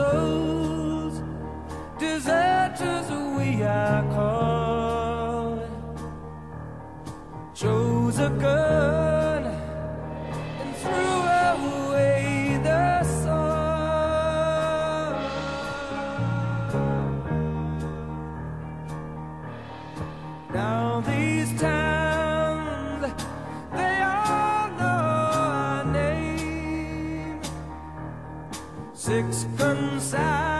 souls, deserters we are called. Chose a gun our name. Six gun sound.